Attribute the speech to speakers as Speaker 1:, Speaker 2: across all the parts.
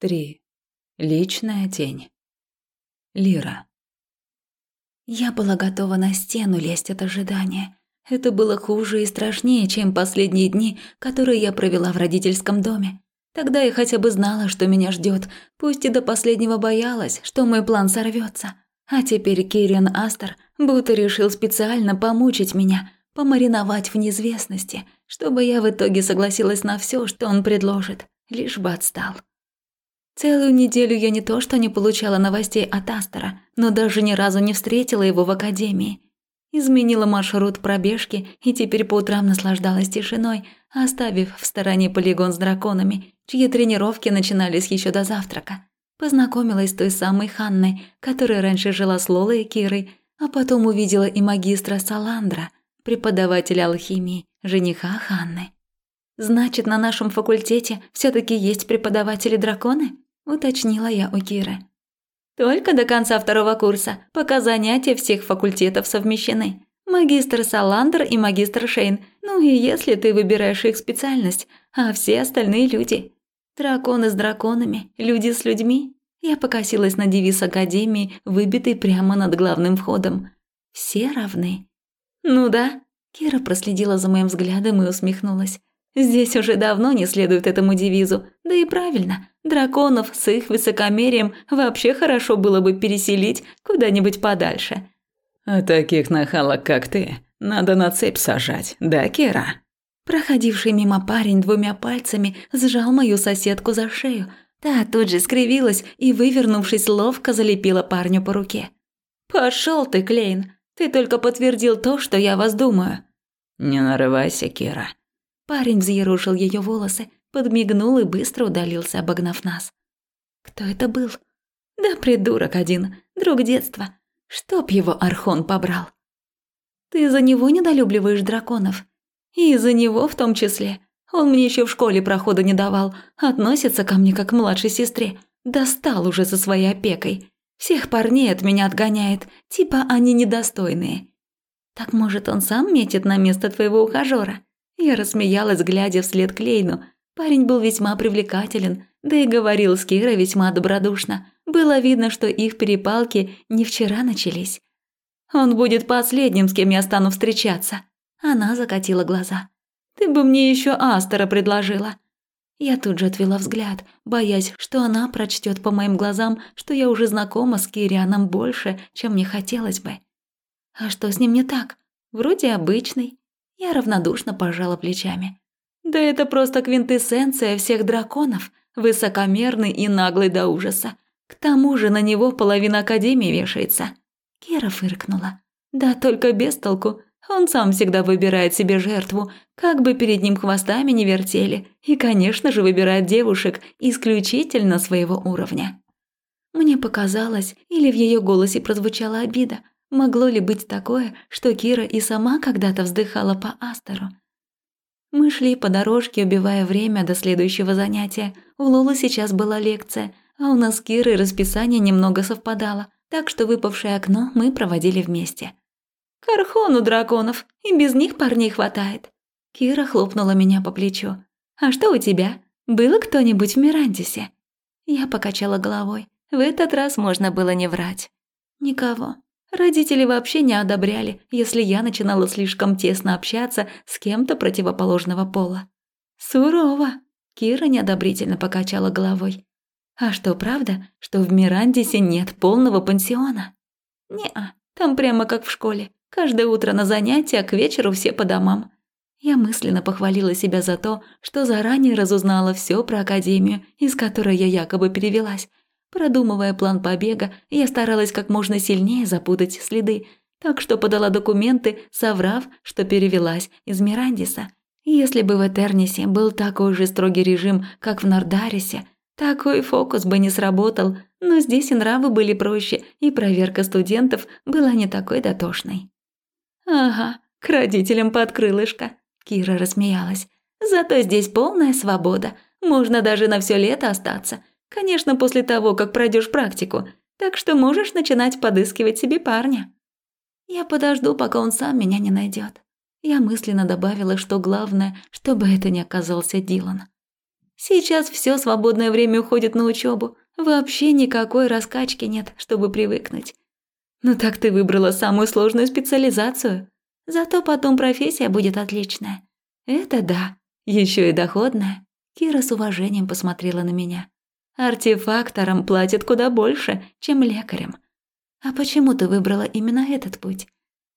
Speaker 1: 3. Личная тень. Лира. Я была готова на стену лезть от ожидания. Это было хуже и страшнее, чем последние дни, которые я провела в родительском доме. Тогда я хотя бы знала, что меня ждет, пусть и до последнего боялась, что мой план сорвется. А теперь Кириан Астер будто решил специально помучить меня, помариновать в неизвестности, чтобы я в итоге согласилась на все, что он предложит, лишь бы отстал. Целую неделю я не то что не получала новостей от Астера, но даже ни разу не встретила его в академии. Изменила маршрут пробежки и теперь по утрам наслаждалась тишиной, оставив в стороне полигон с драконами, чьи тренировки начинались еще до завтрака. Познакомилась с той самой Ханной, которая раньше жила с Лолой и Кирой, а потом увидела и магистра Саландра, преподавателя алхимии, жениха Ханны. Значит, на нашем факультете все таки есть преподаватели-драконы? Уточнила я у Киры. Только до конца второго курса, пока занятия всех факультетов совмещены. Магистр Саландер и магистр Шейн. Ну и если ты выбираешь их специальность, а все остальные люди. Драконы с драконами, люди с людьми. Я покосилась на девиз академии, выбитый прямо над главным входом. Все равны. Ну да. Кира проследила за моим взглядом и усмехнулась. Здесь уже давно не следует этому девизу, да и правильно. Драконов с их высокомерием вообще хорошо было бы переселить куда-нибудь подальше.
Speaker 2: А таких нахалок, как ты, надо на цепь сажать, да, Кира?
Speaker 1: Проходивший мимо парень двумя пальцами сжал мою соседку за шею. Та тут же скривилась и, вывернувшись, ловко залепила парню по руке. «Пошёл ты, Клейн! Ты только подтвердил то, что я вас думаю».
Speaker 2: «Не нарывайся, Кира.
Speaker 1: Парень взъерушил ее волосы, подмигнул и быстро удалился, обогнав нас. Кто это был? Да придурок один, друг детства. Чтоб его Архон побрал. Ты за него недолюбливаешь драконов. И за него в том числе. Он мне еще в школе прохода не давал, относится ко мне как к младшей сестре. Достал уже со своей опекой. Всех парней от меня отгоняет, типа они недостойные. Так может, он сам метит на место твоего ухажера? Я рассмеялась, глядя вслед Клейну. Парень был весьма привлекателен, да и говорил с Кирой весьма добродушно. Было видно, что их перепалки не вчера начались. «Он будет последним, с кем я стану встречаться». Она закатила глаза. «Ты бы мне еще Астера предложила». Я тут же отвела взгляд, боясь, что она прочтет по моим глазам, что я уже знакома с Кирианом больше, чем мне хотелось бы. А что с ним не так? Вроде обычный. Я равнодушно пожала плечами. Да это просто квинтэссенция всех драконов, высокомерный и наглый до ужаса. К тому же на него половина академии вешается. Кира фыркнула. Да только без толку. Он сам всегда выбирает себе жертву, как бы перед ним хвостами не вертели, и, конечно же, выбирает девушек исключительно своего уровня. Мне показалось, или в ее голосе прозвучала обида, Могло ли быть такое, что Кира и сама когда-то вздыхала по Астеру? Мы шли по дорожке, убивая время до следующего занятия. У Лолы сейчас была лекция, а у нас с Кирой расписание немного совпадало, так что выпавшее окно мы проводили вместе. «Кархон драконов, и без них парней хватает». Кира хлопнула меня по плечу. «А что у тебя? Было кто-нибудь в Мирандисе?» Я покачала головой. В этот раз можно было не врать. «Никого. Родители вообще не одобряли, если я начинала слишком тесно общаться с кем-то противоположного пола. Сурово. Кира неодобрительно покачала головой. А что, правда, что в Мирандисе нет полного пансиона? Не-а, там прямо как в школе. Каждое утро на занятия, а к вечеру все по домам. Я мысленно похвалила себя за то, что заранее разузнала все про академию, из которой я якобы перевелась, Продумывая план побега, я старалась как можно сильнее запутать следы, так что подала документы, соврав, что перевелась из Мирандиса. Если бы в Этернисе был такой же строгий режим, как в Нордарисе, такой фокус бы не сработал, но здесь и нравы были проще, и проверка студентов была не такой дотошной. «Ага, к родителям под крылышко», – Кира рассмеялась. «Зато здесь полная свобода, можно даже на все лето остаться, Конечно, после того, как пройдешь практику. Так что можешь начинать подыскивать себе парня. Я подожду, пока он сам меня не найдет. Я мысленно добавила, что главное, чтобы это не оказался Дилан. Сейчас все свободное время уходит на учебу. Вообще никакой раскачки нет, чтобы привыкнуть. Ну так ты выбрала самую сложную специализацию. Зато потом профессия будет отличная. Это да, еще и доходная. Кира с уважением посмотрела на меня. Артефакторам платят куда больше, чем лекарям. А почему ты выбрала именно этот путь?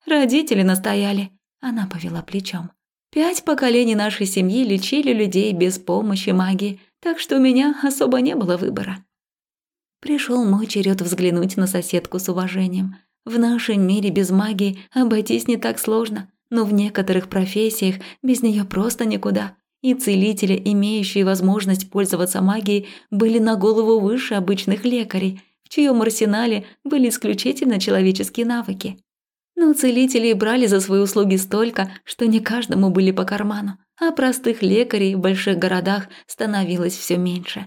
Speaker 1: Родители настояли. Она повела плечом. Пять поколений нашей семьи лечили людей без помощи магии, так что у меня особо не было выбора. Пришел мой черед взглянуть на соседку с уважением. В нашем мире без магии обойтись не так сложно, но в некоторых профессиях без нее просто никуда. И целители, имеющие возможность пользоваться магией, были на голову выше обычных лекарей, в чьем арсенале были исключительно человеческие навыки. Но целители брали за свои услуги столько, что не каждому были по карману, а простых лекарей в больших городах становилось все меньше.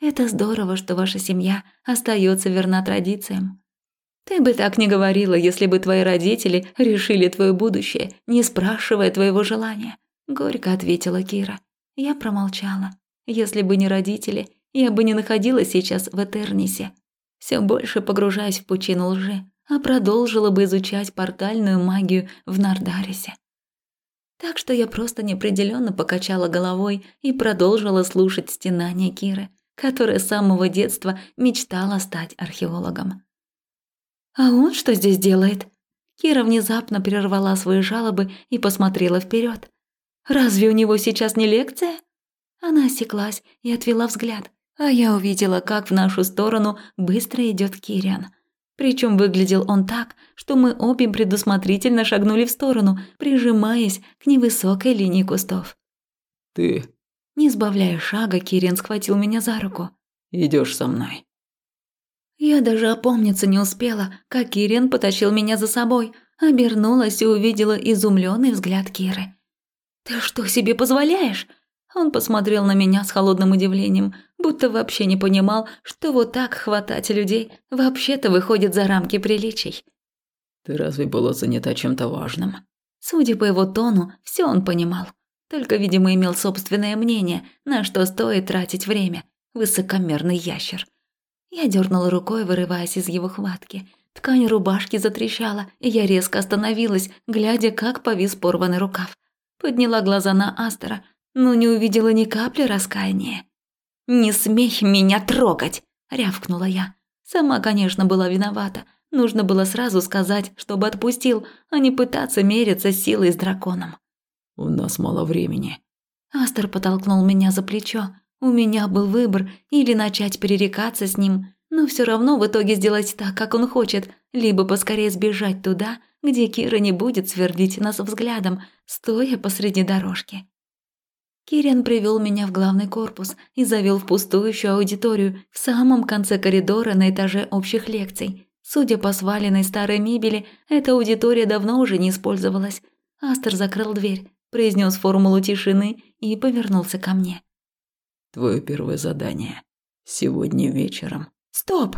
Speaker 1: Это здорово, что ваша семья остается верна традициям. Ты бы так не говорила, если бы твои родители решили твое будущее, не спрашивая твоего желания, горько ответила Кира. Я промолчала. Если бы не родители, я бы не находилась сейчас в Этернисе. Все больше погружаясь в пучину лжи, а продолжила бы изучать портальную магию в Нардарисе. Так что я просто неопределенно покачала головой и продолжила слушать стенания Киры, которая с самого детства мечтала стать археологом. «А он что здесь делает?» Кира внезапно прервала свои жалобы и посмотрела вперед. «Разве у него сейчас не лекция?» Она осеклась и отвела взгляд, а я увидела, как в нашу сторону быстро идет Кириан – причем выглядел он так, что мы обе предусмотрительно шагнули в сторону, прижимаясь к невысокой линии кустов.
Speaker 2: «Ты...»
Speaker 1: Не сбавляя шага, Кирин схватил меня за руку.
Speaker 2: Идешь со мной».
Speaker 1: Я даже опомниться не успела, как Кирин потащил меня за собой, обернулась и увидела изумленный взгляд Киры. «Ты что себе позволяешь?» Он посмотрел на меня с холодным удивлением, будто вообще не понимал, что вот так хватать людей вообще-то выходит за рамки приличий.
Speaker 2: «Ты разве была занята чем-то важным?»
Speaker 1: Судя по его тону, все он понимал. Только, видимо, имел собственное мнение, на что стоит тратить время. Высокомерный ящер. Я дернула рукой, вырываясь из его хватки. Ткань рубашки затрещала, и я резко остановилась, глядя, как повис порванный рукав. Подняла глаза на Астера, но не увидела ни капли раскаяния. «Не смей меня трогать!» – рявкнула я. Сама, конечно, была виновата. Нужно было сразу сказать, чтобы отпустил, а не пытаться мериться силой с драконом.
Speaker 2: «У нас мало времени».
Speaker 1: Астер потолкнул меня за плечо. У меня был выбор или начать перерекаться с ним, но все равно в итоге сделать так, как он хочет, либо поскорее сбежать туда, где Кира не будет сверлить нас взглядом, стоя посреди дорожки. Кириан привел меня в главный корпус и завел в пустующую аудиторию в самом конце коридора на этаже общих лекций. Судя по сваленной старой мебели, эта аудитория давно уже не использовалась. Астер закрыл дверь, произнес формулу тишины и повернулся ко мне.
Speaker 2: «Твое первое задание. Сегодня вечером».
Speaker 1: «Стоп!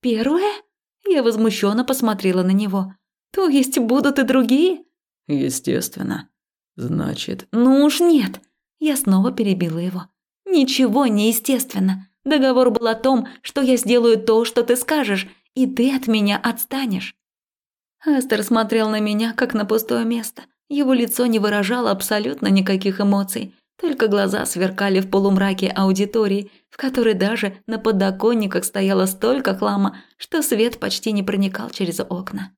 Speaker 1: Первое?» Я возмущенно посмотрела на него. «То есть будут и другие?»
Speaker 2: «Естественно. Значит...»
Speaker 1: «Ну уж нет!» Я снова перебила его. «Ничего неестественно. Договор был о том, что я сделаю то, что ты скажешь, и ты от меня отстанешь». Астер смотрел на меня, как на пустое место. Его лицо не выражало абсолютно никаких эмоций, только глаза сверкали в полумраке аудитории, в которой даже на подоконниках стояло столько хлама, что свет почти не проникал через окна.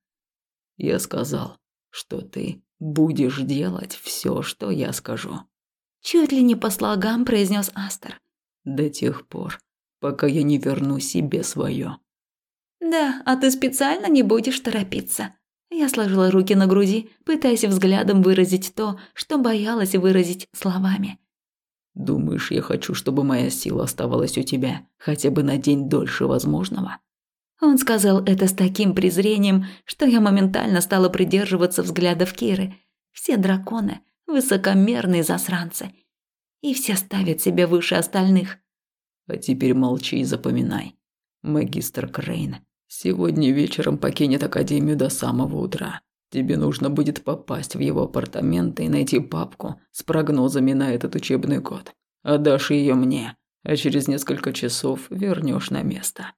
Speaker 2: «Я сказал, что ты будешь делать все, что я скажу»,
Speaker 1: Чуть ли не по слогам произнес Астер.
Speaker 2: До тех пор, пока я не верну себе свое.
Speaker 1: Да, а ты специально не будешь торопиться. Я сложила руки на груди, пытаясь взглядом выразить то, что боялась выразить словами.
Speaker 2: Думаешь, я хочу, чтобы моя сила оставалась у тебя хотя бы на день дольше возможного?
Speaker 1: Он сказал это с таким презрением, что я моментально стала придерживаться взглядов Киры. Все драконы высокомерные засранцы. И все ставят себя выше остальных.
Speaker 2: А теперь молчи и запоминай. Магистр Крейн сегодня вечером покинет Академию до самого утра. Тебе нужно будет попасть в его апартаменты и найти папку с прогнозами на этот учебный год. Отдашь ее мне, а через несколько часов вернешь на место.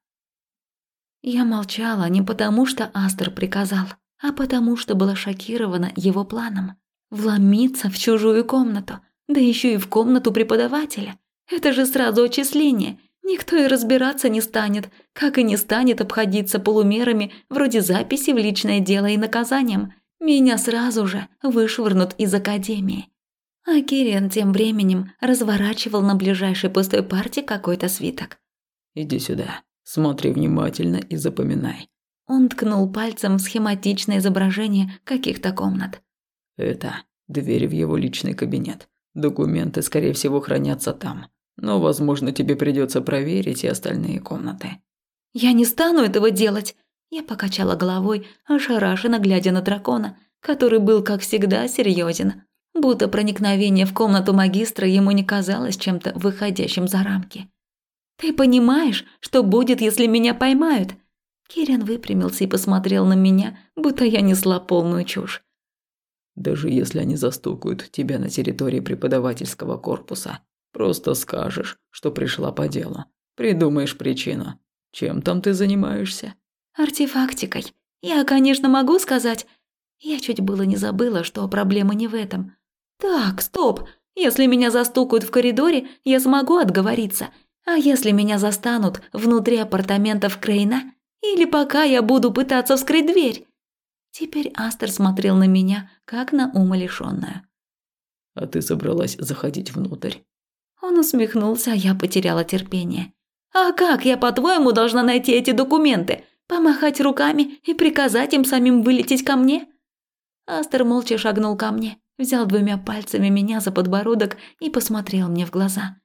Speaker 1: Я молчала не потому, что Астер приказал, а потому, что была шокирована его планом. Вломиться в чужую комнату, да еще и в комнату преподавателя. Это же сразу отчисление. Никто и разбираться не станет, как и не станет обходиться полумерами вроде записи в личное дело и наказанием. Меня сразу же вышвырнут из академии. А Кириан тем временем разворачивал на ближайшей пустой парте какой-то свиток.
Speaker 2: «Иди сюда, смотри внимательно и запоминай».
Speaker 1: Он ткнул пальцем в схематичное изображение каких-то комнат.
Speaker 2: «Это дверь в его личный кабинет. Документы, скорее всего, хранятся там. Но, возможно, тебе придется проверить и остальные комнаты».
Speaker 1: «Я не стану этого делать!» Я покачала головой, ошарашенно глядя на дракона, который был, как всегда, серьезен будто проникновение в комнату магистра ему не казалось чем-то выходящим за рамки. «Ты понимаешь, что будет, если меня поймают?» Кирин выпрямился и посмотрел на меня, будто я несла полную чушь.
Speaker 2: «Даже если они застукают тебя на территории преподавательского корпуса, просто скажешь, что пришла по делу. Придумаешь причину. Чем там ты занимаешься?»
Speaker 1: «Артефактикой. Я, конечно, могу сказать...» Я чуть было не забыла, что проблема не в этом. Так, стоп. Если меня застукают в коридоре, я смогу отговориться. А если меня застанут внутри апартаментов Крейна? Или пока я буду пытаться вскрыть дверь? Теперь Астер смотрел на меня, как на умалишённую.
Speaker 2: «А ты собралась заходить внутрь?»
Speaker 1: Он усмехнулся, а я потеряла терпение. «А как я, по-твоему, должна найти эти документы? Помахать руками и приказать им самим вылететь ко мне?» Астер молча шагнул ко мне взял двумя пальцами меня за подбородок и посмотрел мне в глаза.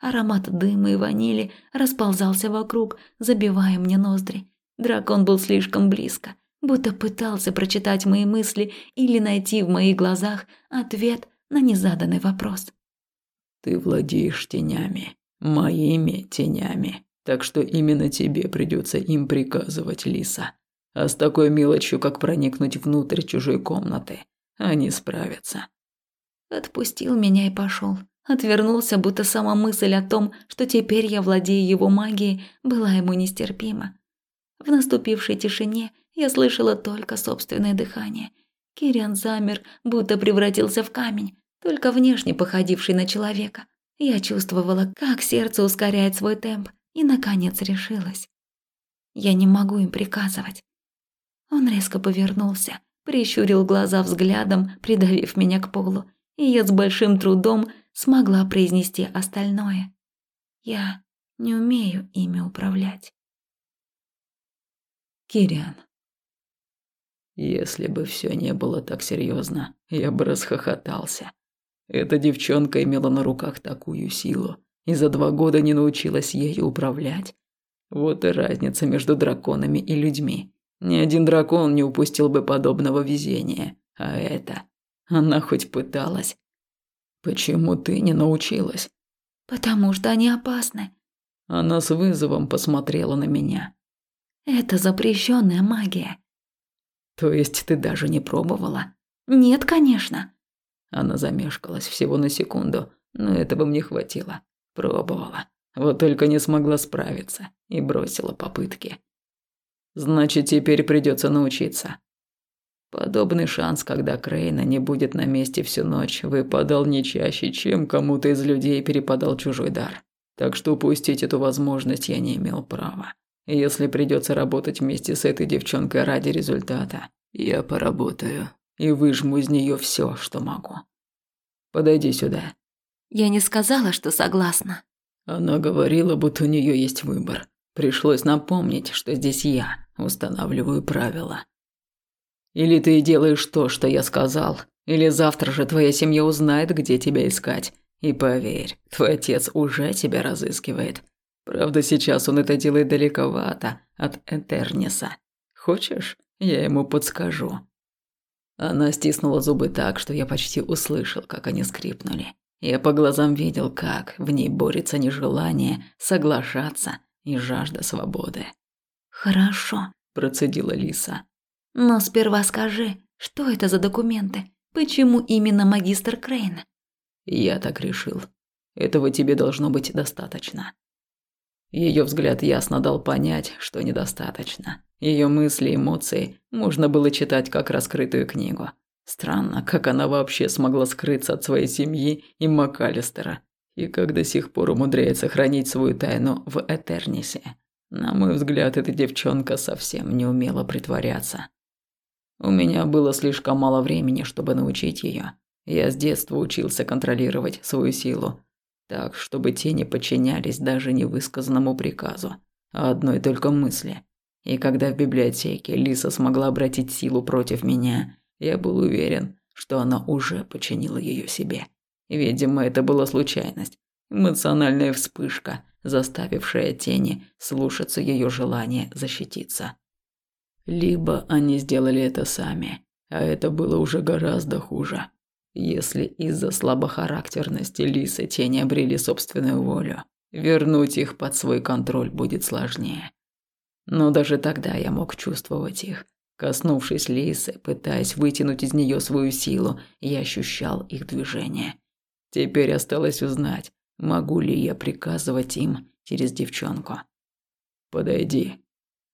Speaker 1: Аромат дыма и ванили расползался вокруг, забивая мне ноздри. Дракон был слишком близко, будто пытался прочитать мои мысли или найти в моих глазах ответ на незаданный вопрос.
Speaker 2: «Ты владеешь тенями, моими тенями, так что именно тебе придется им приказывать, Лиса. А с такой мелочью, как проникнуть внутрь чужой комнаты, они справятся.
Speaker 1: Отпустил меня и пошел. Отвернулся, будто сама мысль о том, что теперь я владею его магией, была ему нестерпима. В наступившей тишине я слышала только собственное дыхание. Кириан замер, будто превратился в камень, только внешне походивший на человека. Я чувствовала, как сердце ускоряет свой темп, и, наконец, решилась. Я не могу им приказывать. Он резко повернулся, прищурил глаза взглядом, придавив меня к полу, и я с большим трудом смогла произнести остальное. Я не умею ими управлять.
Speaker 2: Кириан. Если бы все не было так серьезно, я бы расхохотался. Эта девчонка имела на руках такую силу и за два года не научилась ею управлять. Вот и разница между драконами и людьми. Ни один дракон не упустил бы подобного везения. А это... Она хоть пыталась. Почему ты не научилась?
Speaker 1: Потому что они опасны.
Speaker 2: Она с вызовом посмотрела на меня.
Speaker 1: Это запрещенная магия.
Speaker 2: То есть ты даже не пробовала?
Speaker 1: Нет, конечно.
Speaker 2: Она замешкалась всего на секунду, но этого мне хватило. Пробовала. Вот только не смогла справиться и бросила попытки. Значит, теперь придется научиться. Подобный шанс, когда Крейна не будет на месте всю ночь, выпадал не чаще, чем кому-то из людей перепадал чужой дар. Так что упустить эту возможность я не имел права. Если придется работать вместе с этой девчонкой ради результата, я поработаю и выжму из нее все, что могу. Подойди сюда.
Speaker 1: Я не сказала, что согласна.
Speaker 2: Она говорила, будто у нее есть выбор. Пришлось напомнить, что здесь я устанавливаю правила. Или ты делаешь то, что я сказал, или завтра же твоя семья узнает, где тебя искать. И поверь, твой отец уже тебя разыскивает. Правда, сейчас он это делает далековато от Этерниса. Хочешь, я ему подскажу?» Она стиснула зубы так, что я почти услышал, как они скрипнули. Я по глазам видел, как в ней борется нежелание соглашаться и жажда свободы.
Speaker 1: «Хорошо», – процедила Лиса. «Но сперва скажи, что это за документы? Почему именно магистр Крейн?»
Speaker 2: «Я так решил. Этого тебе должно быть достаточно. Ее взгляд ясно дал понять, что недостаточно. Ее мысли эмоции можно было читать как раскрытую книгу. Странно, как она вообще смогла скрыться от своей семьи и МакАлистера, и как до сих пор умудряется хранить свою тайну в Этернисе. На мой взгляд, эта девчонка совсем не умела притворяться. У меня было слишком мало времени, чтобы научить ее. Я с детства учился контролировать свою силу, так, чтобы те не подчинялись даже невысказанному приказу, а одной только мысли. И когда в библиотеке Лиса смогла обратить силу против меня, я был уверен, что она уже подчинила ее себе. Видимо, это была случайность, эмоциональная вспышка, заставившая тени слушаться ее желание защититься. Либо они сделали это сами, а это было уже гораздо хуже. Если из-за слабохарактерности лисы тени обрели собственную волю, вернуть их под свой контроль будет сложнее. Но даже тогда я мог чувствовать их. Коснувшись лисы, пытаясь вытянуть из нее свою силу, я ощущал их движение. Теперь осталось узнать, могу ли я приказывать им через девчонку. «Подойди».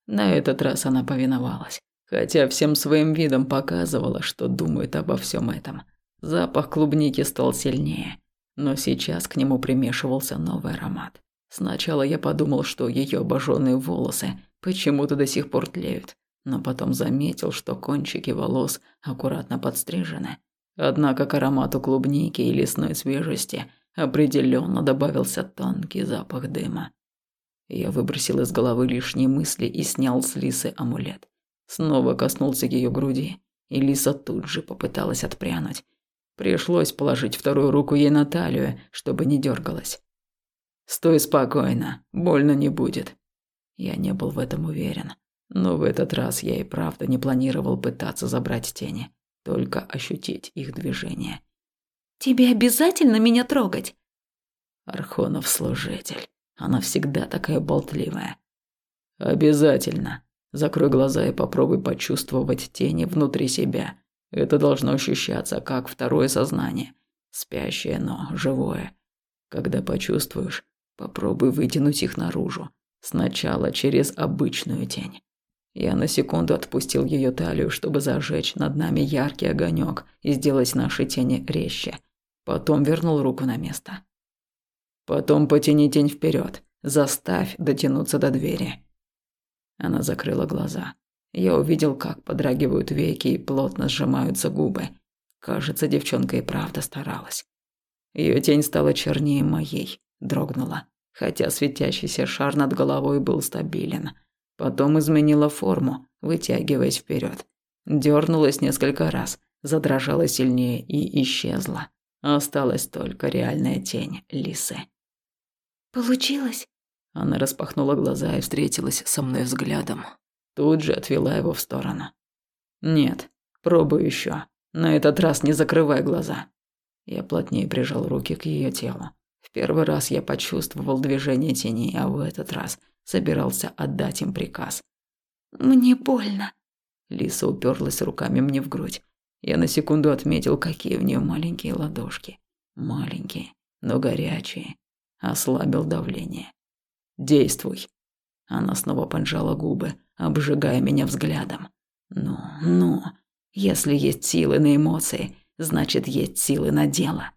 Speaker 2: На этот раз она повиновалась, хотя всем своим видом показывала, что думает обо всем этом – Запах клубники стал сильнее, но сейчас к нему примешивался новый аромат. Сначала я подумал, что ее обожженные волосы почему-то до сих пор тлеют, но потом заметил, что кончики волос аккуратно подстрижены. Однако к аромату клубники и лесной свежести определенно добавился тонкий запах дыма. Я выбросил из головы лишние мысли и снял с Лисы амулет. Снова коснулся ее груди, и Лиса тут же попыталась отпрянуть, Пришлось положить вторую руку ей на талию, чтобы не дергалась. «Стой спокойно, больно не будет». Я не был в этом уверен, но в этот раз я и правда не планировал пытаться забрать тени, только ощутить их движение.
Speaker 1: «Тебе обязательно меня трогать?»
Speaker 2: Архонов служитель. Она всегда такая болтливая. Обязательно. Закрой глаза и попробуй почувствовать тени внутри себя. Это должно ощущаться как второе сознание, спящее, но живое. Когда почувствуешь, попробуй вытянуть их наружу, сначала через обычную тень. Я на секунду отпустил ее талию, чтобы зажечь над нами яркий огонек и сделать наши тени резче. Потом вернул руку на место. Потом потяни тень вперед, заставь дотянуться до двери. Она закрыла глаза. Я увидел, как подрагивают веки и плотно сжимаются губы. Кажется, девчонка и правда старалась. Ее тень стала чернее моей, дрогнула, хотя светящийся шар над головой был стабилен. Потом изменила форму, вытягиваясь вперед. Дернулась несколько раз, задрожала сильнее и исчезла. Осталась только реальная тень лисы.
Speaker 1: «Получилось?»
Speaker 2: Она распахнула глаза и встретилась со мной взглядом. Тут же отвела его в сторону. «Нет, пробуй еще. На этот раз не закрывай глаза». Я плотнее прижал руки к ее телу. В первый раз я почувствовал движение теней, а в этот раз собирался отдать им приказ.
Speaker 1: «Мне больно».
Speaker 2: Лиса уперлась руками мне в грудь. Я на секунду отметил, какие в нее маленькие ладошки. Маленькие, но горячие. Ослабил давление. «Действуй». Она снова поджала губы, обжигая меня взглядом. Ну, ну, если есть силы на эмоции, значит есть силы на дело.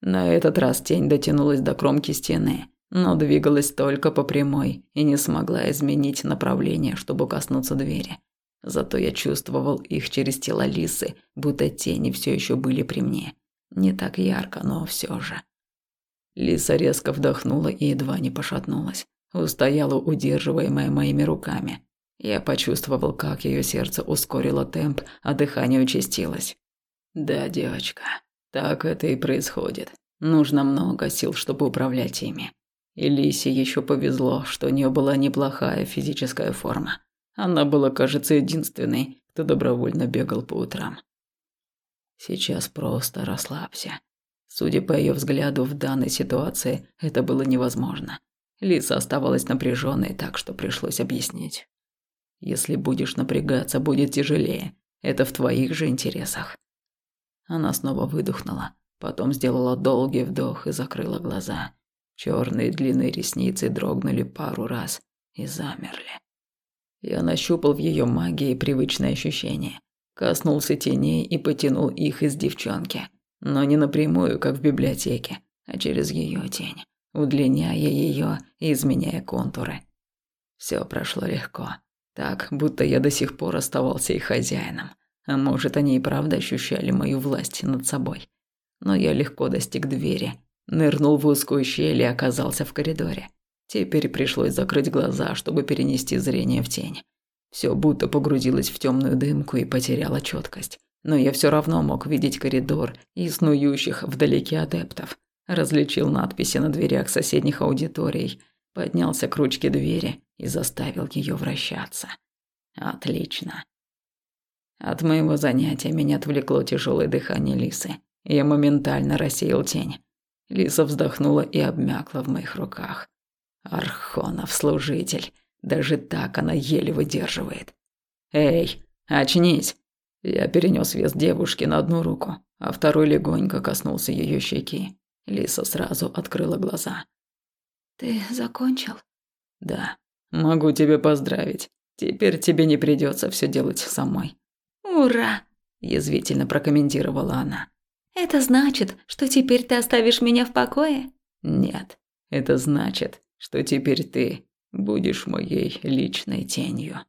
Speaker 2: На этот раз тень дотянулась до кромки стены, но двигалась только по прямой и не смогла изменить направление, чтобы коснуться двери. Зато я чувствовал их через тело лисы, будто тени все еще были при мне. Не так ярко, но все же. Лиса резко вдохнула и едва не пошатнулась устояла удерживаемая моими руками. Я почувствовал, как ее сердце ускорило темп, а дыхание участилось. Да, девочка, так это и происходит. Нужно много сил, чтобы управлять ими. И Лисе еще повезло, что у нее была неплохая физическая форма. Она была, кажется, единственной, кто добровольно бегал по утрам. Сейчас просто расслабься. Судя по ее взгляду в данной ситуации, это было невозможно. Лиса оставалась напряженной, так что пришлось объяснить. Если будешь напрягаться, будет тяжелее. Это в твоих же интересах. Она снова выдохнула, Потом сделала долгий вдох и закрыла глаза. Черные длинные ресницы дрогнули пару раз и замерли. Я нащупал в ее магии привычное ощущение. Коснулся теней и потянул их из девчонки. Но не напрямую, как в библиотеке, а через ее тень, удлиняя ее и изменяя контуры. Все прошло легко. Так, будто я до сих пор оставался их хозяином. А может, они и правда ощущали мою власть над собой. Но я легко достиг двери, нырнул в узкую щель и оказался в коридоре. Теперь пришлось закрыть глаза, чтобы перенести зрение в тень. Все будто погрузилось в темную дымку и потеряло четкость. Но я все равно мог видеть коридор и снующих вдалеке адептов. Различил надписи на дверях соседних аудиторий, поднялся к ручке двери и заставил ее вращаться. Отлично. От моего занятия меня отвлекло тяжелое дыхание Лисы. Я моментально рассеял тень. Лиса вздохнула и обмякла в моих руках. Архонов служитель. Даже так она еле выдерживает. Эй, очнись. Я перенес вес девушки на одну руку, а второй легонько коснулся ее щеки. Лиса сразу открыла глаза.
Speaker 1: Ты закончил?
Speaker 2: Да. Могу тебя поздравить. Теперь тебе не придется все делать самой.
Speaker 1: Ура!
Speaker 2: язвительно прокомментировала она.
Speaker 1: Это значит, что теперь ты оставишь меня в покое?
Speaker 2: Нет. Это значит, что теперь ты будешь моей личной тенью.